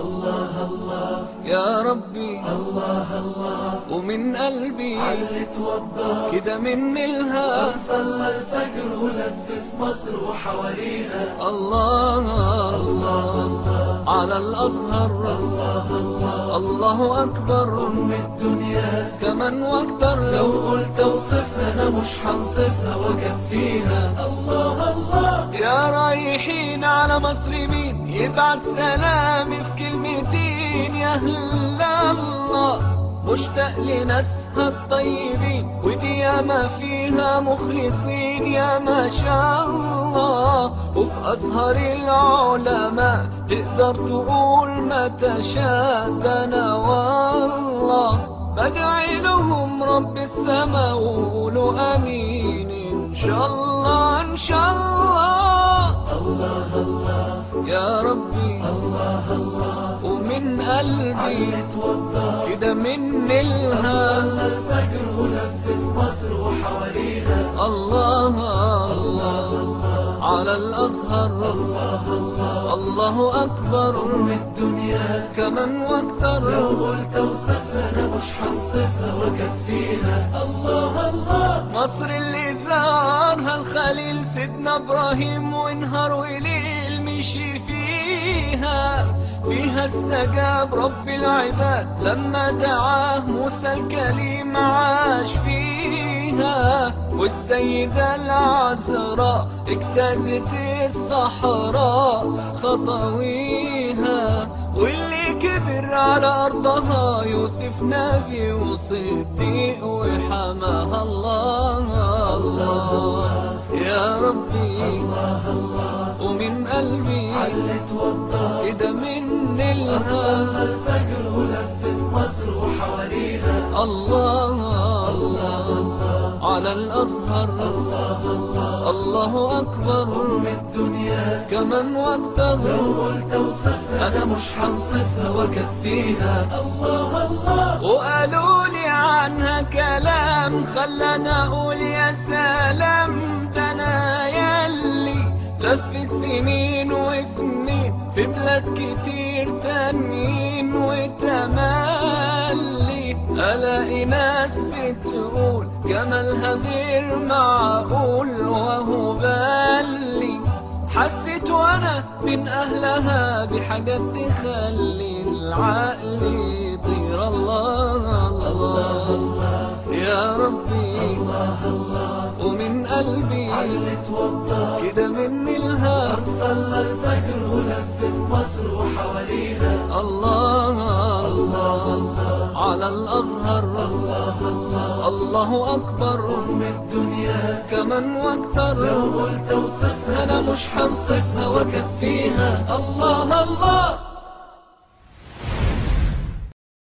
الله الله. يا ربي. الله الله. ومن قلبي. اللي توضى. كده من الها صلى الفجر ولف في مصر وحواليها الله. الله على الأزهر. الله. أكبر أم الدنيا. كمان وأكتر لو قلت اوصفها أنا مش هنصفها واكفيها الله الله. يا رايحين على مصر مين يبعت سلامي في كلمتين. يا أهل الله. مشتاق لناسها الطيبين ودي ياما فيها مخلصين يا ما شاء الله. وفي أزهر العلماء تقدر تقول ما تشاء ده أنا والله. بدعي لهم رب السماء وقولوا آمين إن شاء الله إن شاء الله. الله الله يا ربي. الله الله قلبي كده من الها الفجر ولف مصر وحواليها الله الله على الأزهر. الله أكبر أم الدنيا كمان لو وأكتر. قلت اوصفها أنا مش هنصفها واكفيها الله الله مصر اللي زارها الخليل سيدنا إبراهيم ونهار وليل مشي فيها فيها استجاب رب العباد. لما دعاه موسى الكليم عاش فيها والسيدة العذراء اجتازت الصحراء خطويها واللي كبر على أرضها يوسف نبي وصديق وحماها الله. الله. يا ربي. ومن اللي توضى كده من صلى الها الفجر ولف مصر وحواليها الله الله على الأزهر. الله أكبر. أم الدنيا. كمان وأكتر لو قلت أوصفها. أنا مش هنصفها وأكفيها. الله الله. وقالوا لي عنها كلام. خلاني أقول يا سلام. ده أنا ياللي لفت سنين وسنين في بلاد كتير تانيين وتملي. ألاقي ناس بتقول جمالها غير معقول وهو بالي حسيت وأنا من أهلها بحاجات تخلي العقل ومن قلبي اللي توضى كده من الها صلى الفجر ولف في مصر وحواليها الله الله على الأزهر. الله أكبر. أم الدنيا كمان وأكتر لو قلت اوصفها أنا مش هنصفها وأكفيها. الله الله.